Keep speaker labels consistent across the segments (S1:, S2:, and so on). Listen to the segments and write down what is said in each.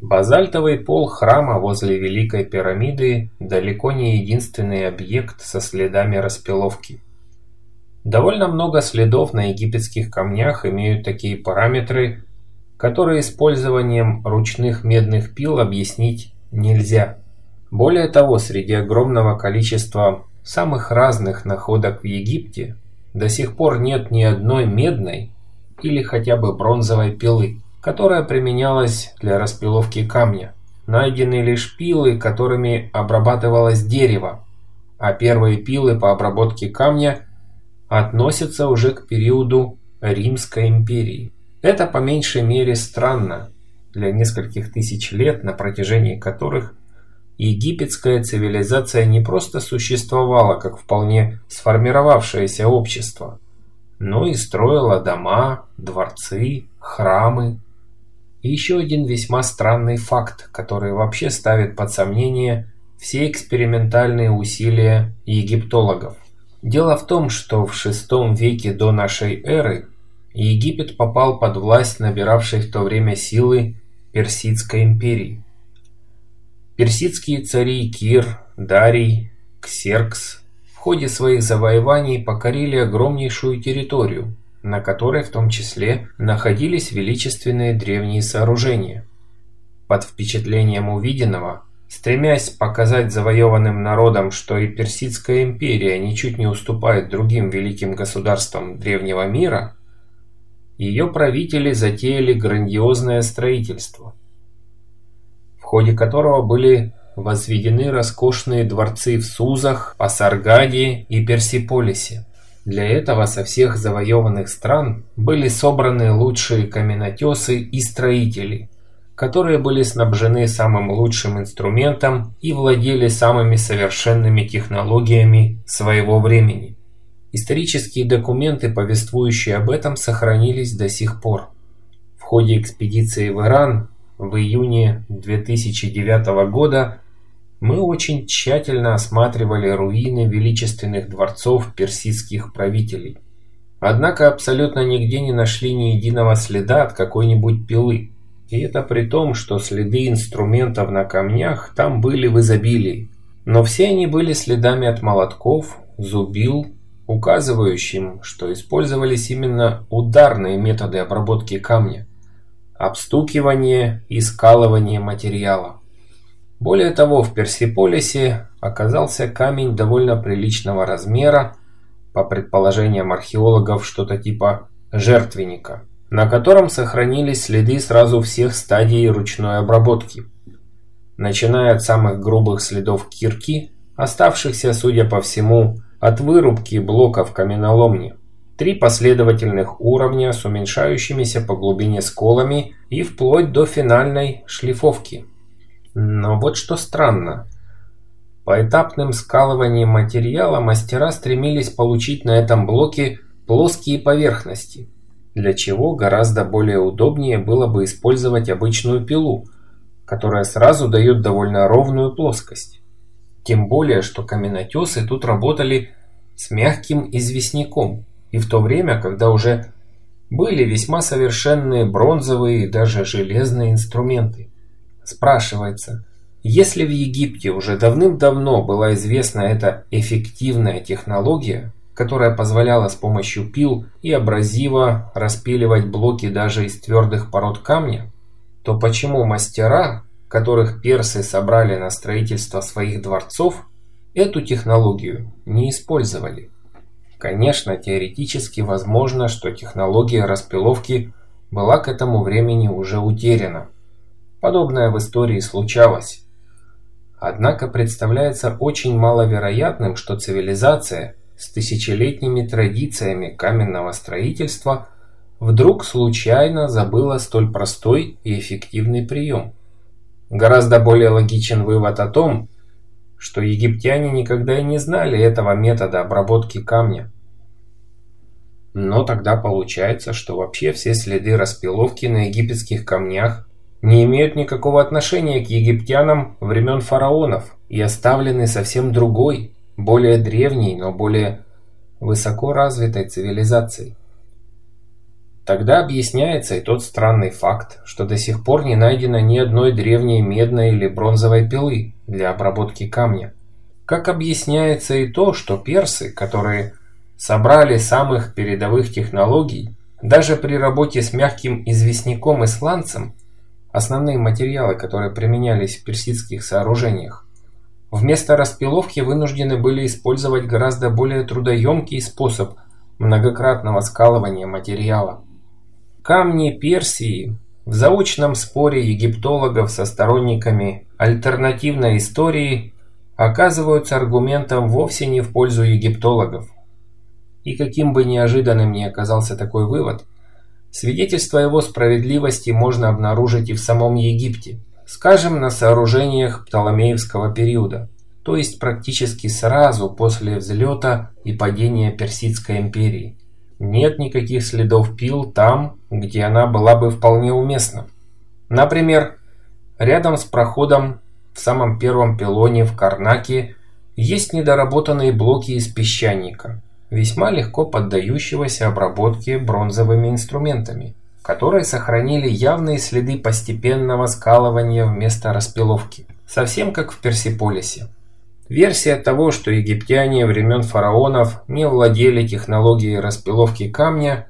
S1: Базальтовый пол храма возле Великой пирамиды далеко не единственный объект со следами распиловки. Довольно много следов на египетских камнях имеют такие параметры, которые использованием ручных медных пил объяснить нельзя. Более того, среди огромного количества самых разных находок в Египте до сих пор нет ни одной медной или хотя бы бронзовой пилы которая применялась для распиловки камня. Найдены лишь пилы, которыми обрабатывалось дерево, а первые пилы по обработке камня относятся уже к периоду Римской империи. Это по меньшей мере странно для нескольких тысяч лет, на протяжении которых египетская цивилизация не просто существовала как вполне сформировавшееся общество, но и строила дома, дворцы, храмы, и еще один весьма странный факт, который вообще ставит под сомнение все экспериментальные усилия египтологов. Дело в том, что в VI веке до нашей эры Египет попал под власть набиравшей в то время силы Персидской империи. Персидские цари Кир, Дарий, Ксеркс в ходе своих завоеваний покорили огромнейшую территорию, на которой в том числе находились величественные древние сооружения. Под впечатлением увиденного, стремясь показать завоеванным народам, что и Персидская империя ничуть не уступает другим великим государствам древнего мира, ее правители затеяли грандиозное строительство, в ходе которого были возведены роскошные дворцы в Сузах, Пасаргаде и Персиполисе. Для этого со всех завоеванных стран были собраны лучшие каменотесы и строители, которые были снабжены самым лучшим инструментом и владели самыми совершенными технологиями своего времени. Исторические документы, повествующие об этом, сохранились до сих пор. В ходе экспедиции в Иран в июне 2009 года мы очень тщательно осматривали руины величественных дворцов персидских правителей. Однако абсолютно нигде не нашли ни единого следа от какой-нибудь пилы. И это при том, что следы инструментов на камнях там были в изобилии. Но все они были следами от молотков, зубил, указывающим, что использовались именно ударные методы обработки камня, обстукивание и скалывание материала. Более того, в Персиполисе оказался камень довольно приличного размера, по предположениям археологов, что-то типа жертвенника, на котором сохранились следы сразу всех стадий ручной обработки. Начиная от самых грубых следов кирки, оставшихся, судя по всему, от вырубки блоков каменоломни, три последовательных уровня с уменьшающимися по глубине сколами и вплоть до финальной шлифовки – но вот что странно. Поэтапным скалыванием материала мастера стремились получить на этом блоке плоские поверхности, для чего гораздо более удобнее было бы использовать обычную пилу, которая сразу дает довольно ровную плоскость. Тем более, что каменотесы тут работали с мягким известняком, и в то время, когда уже были весьма совершенные бронзовые и даже железные инструменты. Спрашивается, если в Египте уже давным-давно была известна эта эффективная технология, которая позволяла с помощью пил и абразива распиливать блоки даже из твердых пород камня, то почему мастера, которых персы собрали на строительство своих дворцов, эту технологию не использовали? Конечно, теоретически возможно, что технология распиловки была к этому времени уже утеряна. Подобное в истории случалось. Однако представляется очень маловероятным, что цивилизация с тысячелетними традициями каменного строительства вдруг случайно забыла столь простой и эффективный прием. Гораздо более логичен вывод о том, что египтяне никогда и не знали этого метода обработки камня. Но тогда получается, что вообще все следы распиловки на египетских камнях не имеют никакого отношения к египтянам времен фараонов и оставлены совсем другой, более древней, но более высоко развитой цивилизацией. Тогда объясняется и тот странный факт, что до сих пор не найдено ни одной древней медной или бронзовой пилы для обработки камня. Как объясняется и то, что персы, которые собрали самых передовых технологий, даже при работе с мягким известняком и сланцем, основные материалы, которые применялись в персидских сооружениях, вместо распиловки вынуждены были использовать гораздо более трудоемкий способ многократного скалывания материала. Камни Персии в заочном споре египтологов со сторонниками альтернативной истории оказываются аргументом вовсе не в пользу египтологов. И каким бы неожиданным ни оказался такой вывод, свидетельство его справедливости можно обнаружить и в самом Египте, скажем, на сооружениях Птоломеевского периода, то есть практически сразу после взлета и падения Персидской империи. Нет никаких следов пил там, где она была бы вполне уместна. Например, рядом с проходом в самом первом пилоне в Карнаке есть недоработанные блоки из песчаника, весьма легко поддающегося обработке бронзовыми инструментами, которые сохранили явные следы постепенного скалывания вместо распиловки, совсем как в Персиполисе. Версия того, что египтяне времен фараонов не владели технологией распиловки камня,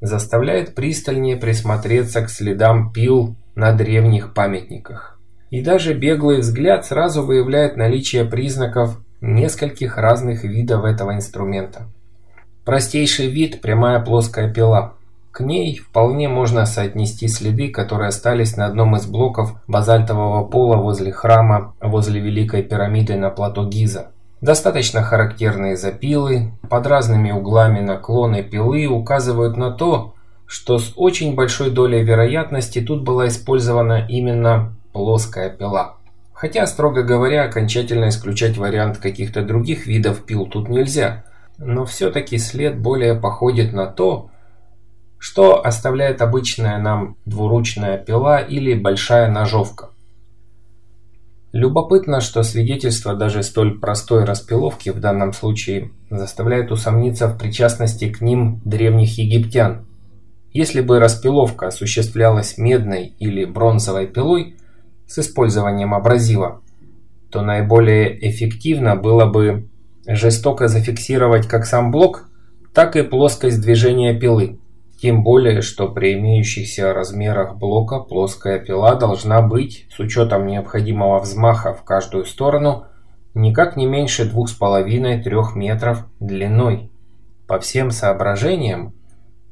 S1: заставляет пристальнее присмотреться к следам пил на древних памятниках и даже беглый взгляд сразу выявляет наличие признаков нескольких разных видов этого инструмента. Простейший вид – прямая плоская пила. К ней вполне можно соотнести следы, которые остались на одном из блоков базальтового пола возле храма, возле Великой пирамиды на плато Гиза. Достаточно характерные запилы, под разными углами наклоны пилы указывают на то, что с очень большой долей вероятности тут была использована именно плоская пила. Хотя, строго говоря, окончательно исключать вариант каких-то других видов пил тут нельзя, но все-таки след более походит на то, что оставляет обычная нам двуручная пила или большая ножовка. Любопытно, что свидетельство даже столь простой распиловки в данном случае заставляет усомниться в причастности к ним древних египтян. Если бы распиловка осуществлялась медной или бронзовой пилой, с использованием абразива, то наиболее эффективно было бы жестоко зафиксировать как сам блок, так и плоскость движения пилы. Тем более, что при имеющихся размерах блока плоская пила должна быть, с учетом необходимого взмаха в каждую сторону, никак не меньше 2,5-3 метров длиной. По всем соображениям,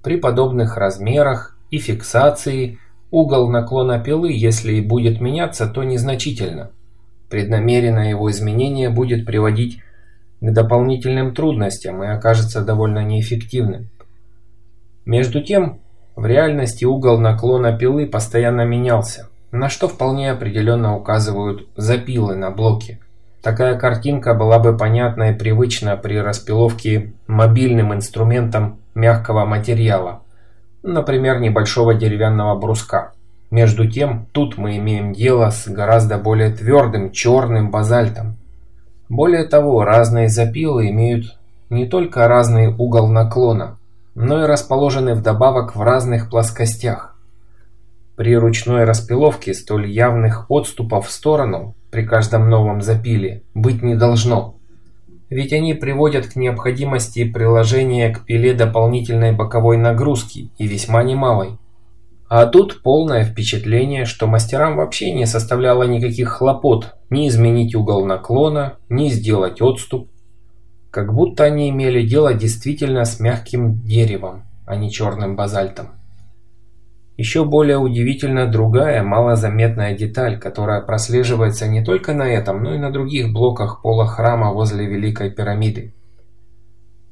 S1: при подобных размерах и фиксации – Угол наклона пилы, если и будет меняться, то незначительно. Преднамеренное его изменение будет приводить к дополнительным трудностям и окажется довольно неэффективным. Между тем, в реальности угол наклона пилы постоянно менялся, на что вполне определенно указывают запилы на блоке. Такая картинка была бы понятна и привычна при распиловке мобильным инструментом мягкого материала – например, небольшого деревянного бруска. Между тем, тут мы имеем дело с гораздо более твердым черным базальтом. Более того, разные запилы имеют не только разный угол наклона, но и расположены вдобавок в разных плоскостях. При ручной распиловке столь явных отступов в сторону при каждом новом запиле быть не должно ведь они приводят к необходимости приложения к пиле дополнительной боковой нагрузки и весьма немалой. А тут полное впечатление, что мастерам вообще не составляло никаких хлопот ни изменить угол наклона, ни сделать отступ. Как будто они имели дело действительно с мягким деревом, а не черным базальтом. Еще более удивительна другая, малозаметная деталь, которая прослеживается не только на этом, но и на других блоках пола храма возле Великой пирамиды.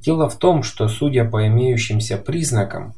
S1: Дело в том, что, судя по имеющимся признакам,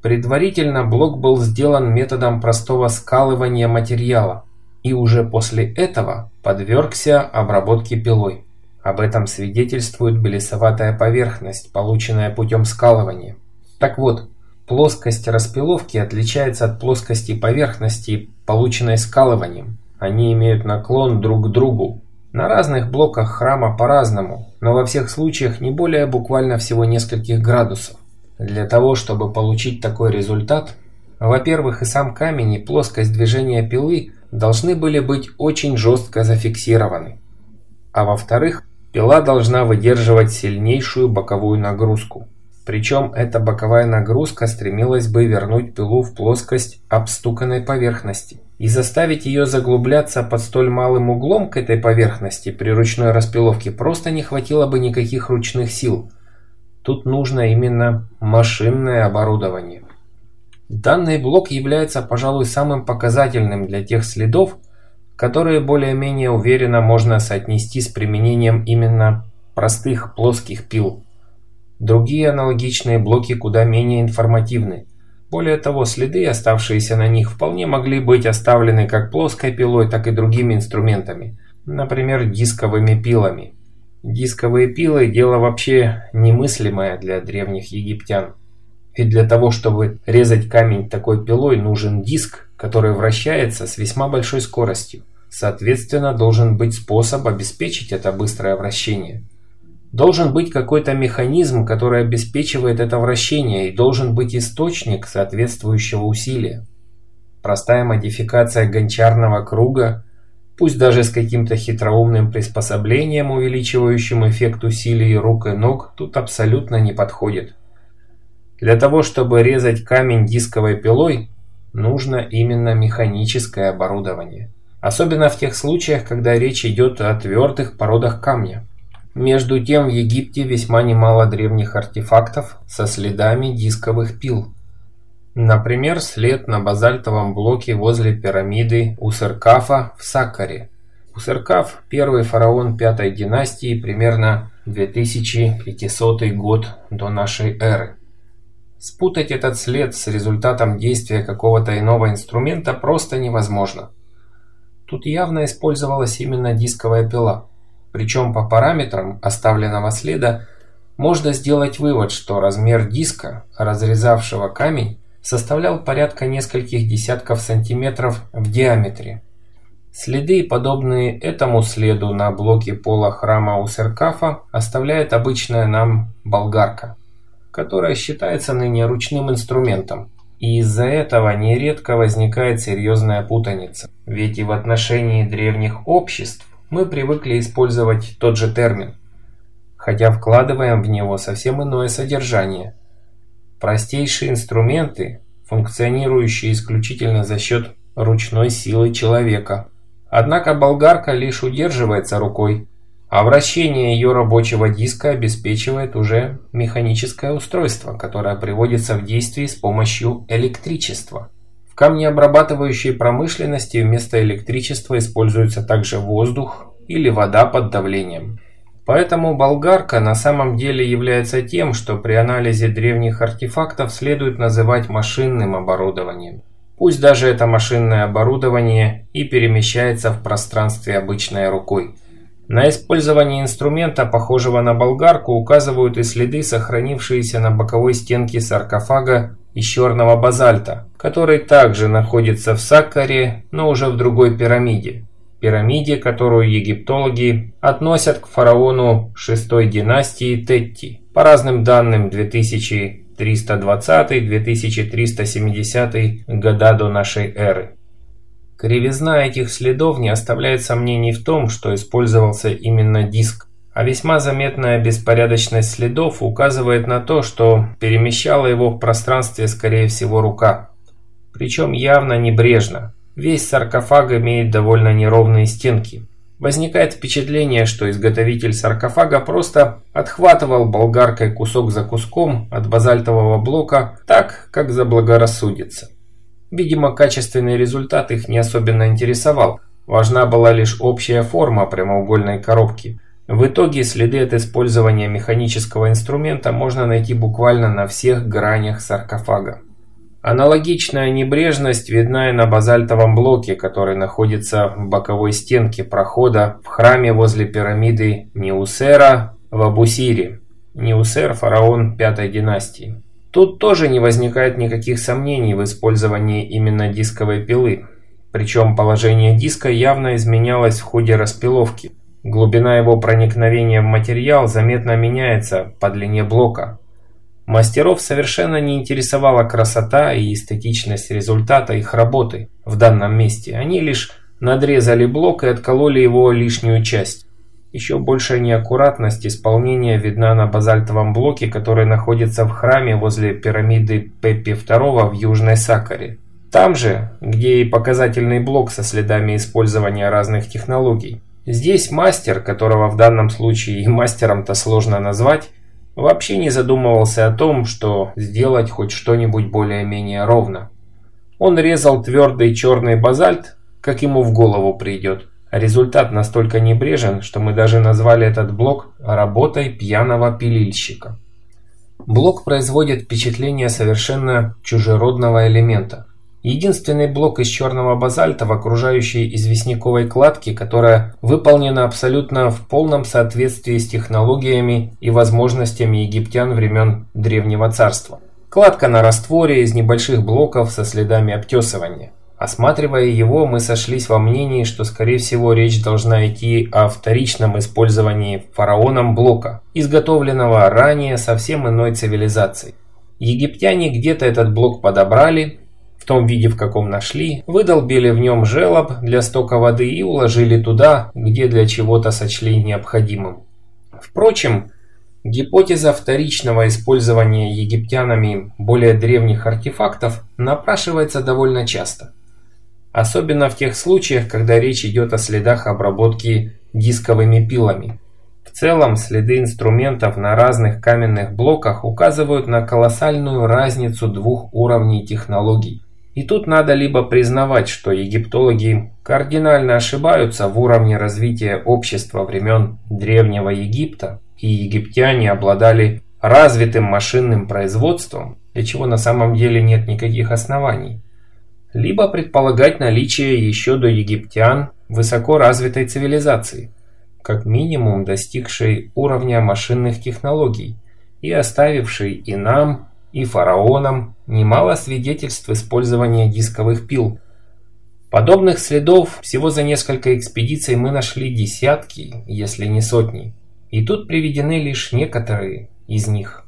S1: предварительно блок был сделан методом простого скалывания материала и уже после этого подвергся обработке пилой. Об этом свидетельствует белесоватая поверхность, полученная путем скалывания. Так вот, Плоскость распиловки отличается от плоскости поверхности, полученной скалыванием. Они имеют наклон друг к другу. На разных блоках храма по-разному, но во всех случаях не более буквально всего нескольких градусов. Для того, чтобы получить такой результат, во-первых, и сам камень, и плоскость движения пилы должны были быть очень жестко зафиксированы. А во-вторых, пила должна выдерживать сильнейшую боковую нагрузку. Причем эта боковая нагрузка стремилась бы вернуть пилу в плоскость обстуканной поверхности и заставить ее заглубляться под столь малым углом к этой поверхности при ручной распиловке просто не хватило бы никаких ручных сил. Тут нужно именно машинное оборудование. Данный блок является, пожалуй, самым показательным для тех следов, которые более-менее уверенно можно соотнести с применением именно простых плоских пил. Другие аналогичные блоки куда менее информативны. Более того, следы, оставшиеся на них, вполне могли быть оставлены как плоской пилой, так и другими инструментами, например, дисковыми пилами. Дисковые пилы – дело вообще немыслимое для древних египтян. Ведь для того, чтобы резать камень такой пилой, нужен диск, который вращается с весьма большой скоростью. Соответственно, должен быть способ обеспечить это быстрое вращение. Должен быть какой-то механизм, который обеспечивает это вращение, и должен быть источник соответствующего усилия. Простая модификация гончарного круга, пусть даже с каким-то хитроумным приспособлением, увеличивающим эффект усилий рук и ног, тут абсолютно не подходит. Для того, чтобы резать камень дисковой пилой, нужно именно механическое оборудование. Особенно в тех случаях, когда речь идет о твердых породах камня. Между тем в Египте весьма немало древних артефактов со следами дисковых пил. Например, след на базальтовом блоке возле пирамиды Усеркафа в Саккаре. Усеркаф – первый фараон пятой династии, примерно 2500 год до нашей эры. Спутать этот след с результатом действия какого-то иного инструмента просто невозможно. Тут явно использовалась именно дисковая пила. Причем по параметрам оставленного следа можно сделать вывод, что размер диска, разрезавшего камень, составлял порядка нескольких десятков сантиметров в диаметре. Следы, подобные этому следу на блоке пола храма Усеркафа, оставляет обычная нам болгарка, которая считается ныне ручным инструментом. И из-за этого нередко возникает серьезная путаница. Ведь и в отношении древних обществ мы привыкли использовать тот же термин, хотя вкладываем в него совсем иное содержание. Простейшие инструменты, функционирующие исключительно за счет ручной силы человека. Однако болгарка лишь удерживается рукой, а вращение ее рабочего диска обеспечивает уже механическое устройство, которое приводится в действие с помощью электричества камнеобрабатывающей промышленности вместо электричества используется также воздух или вода под давлением. Поэтому болгарка на самом деле является тем, что при анализе древних артефактов следует называть машинным оборудованием. Пусть даже это машинное оборудование и перемещается в пространстве обычной рукой. На использование инструмента, похожего на болгарку, указывают и следы, сохранившиеся на боковой стенке саркофага из черного базальта, который также находится в Саккаре, но уже в другой пирамиде. Пирамиде, которую египтологи относят к фараону шестой династии Тетти. По разным данным 2320-2370 года до нашей эры. Кривизна этих следов не оставляет сомнений в том, что использовался именно диск а весьма заметная беспорядочность следов указывает на то, что перемещала его в пространстве скорее всего рука. Причем явно небрежно. Весь саркофаг имеет довольно неровные стенки. Возникает впечатление, что изготовитель саркофага просто отхватывал болгаркой кусок за куском от базальтового блока так, как заблагорассудится. Видимо, качественный результат их не особенно интересовал. Важна была лишь общая форма прямоугольной коробки – в итоге следы от использования механического инструмента можно найти буквально на всех гранях саркофага. Аналогичная небрежность видна и на базальтовом блоке, который находится в боковой стенке прохода в храме возле пирамиды Неусера в Абусире. Неусер – фараон пятой династии. Тут тоже не возникает никаких сомнений в использовании именно дисковой пилы. Причем положение диска явно изменялось в ходе распиловки. Глубина его проникновения в материал заметно меняется по длине блока. Мастеров совершенно не интересовала красота и эстетичность результата их работы в данном месте. Они лишь надрезали блок и откололи его лишнюю часть. Еще большая неаккуратность исполнения видна на базальтовом блоке, который находится в храме возле пирамиды Пеппи II в Южной Сакаре. Там же, где и показательный блок со следами использования разных технологий. Здесь мастер, которого в данном случае и мастером-то сложно назвать, вообще не задумывался о том, что сделать хоть что-нибудь более-менее ровно. Он резал твердый черный базальт, как ему в голову придет. результат настолько небрежен, что мы даже назвали этот блок работой пьяного пилильщика. Блок производит впечатление совершенно чужеродного элемента. Единственный блок из черного базальта в окружающей известняковой кладке, которая выполнена абсолютно в полном соответствии с технологиями и возможностями египтян времен Древнего Царства. Кладка на растворе из небольших блоков со следами обтесывания. Осматривая его, мы сошлись во мнении, что скорее всего речь должна идти о вторичном использовании фараоном блока, изготовленного ранее совсем иной цивилизацией. Египтяне где-то этот блок подобрали, том виде, в каком нашли, выдолбили в нем желоб для стока воды и уложили туда, где для чего-то сочли необходимым. Впрочем, гипотеза вторичного использования египтянами более древних артефактов напрашивается довольно часто. Особенно в тех случаях, когда речь идет о следах обработки дисковыми пилами. В целом, следы инструментов на разных каменных блоках указывают на колоссальную разницу двух уровней технологий. И тут надо либо признавать, что египтологи кардинально ошибаются в уровне развития общества времен Древнего Египта, и египтяне обладали развитым машинным производством, для чего на самом деле нет никаких оснований, либо предполагать наличие еще до египтян высоко развитой цивилизации, как минимум достигшей уровня машинных технологий и оставившей и нам, и фараонам немало свидетельств использования дисковых пил. Подобных следов всего за несколько экспедиций мы нашли десятки, если не сотни. И тут приведены лишь некоторые из них.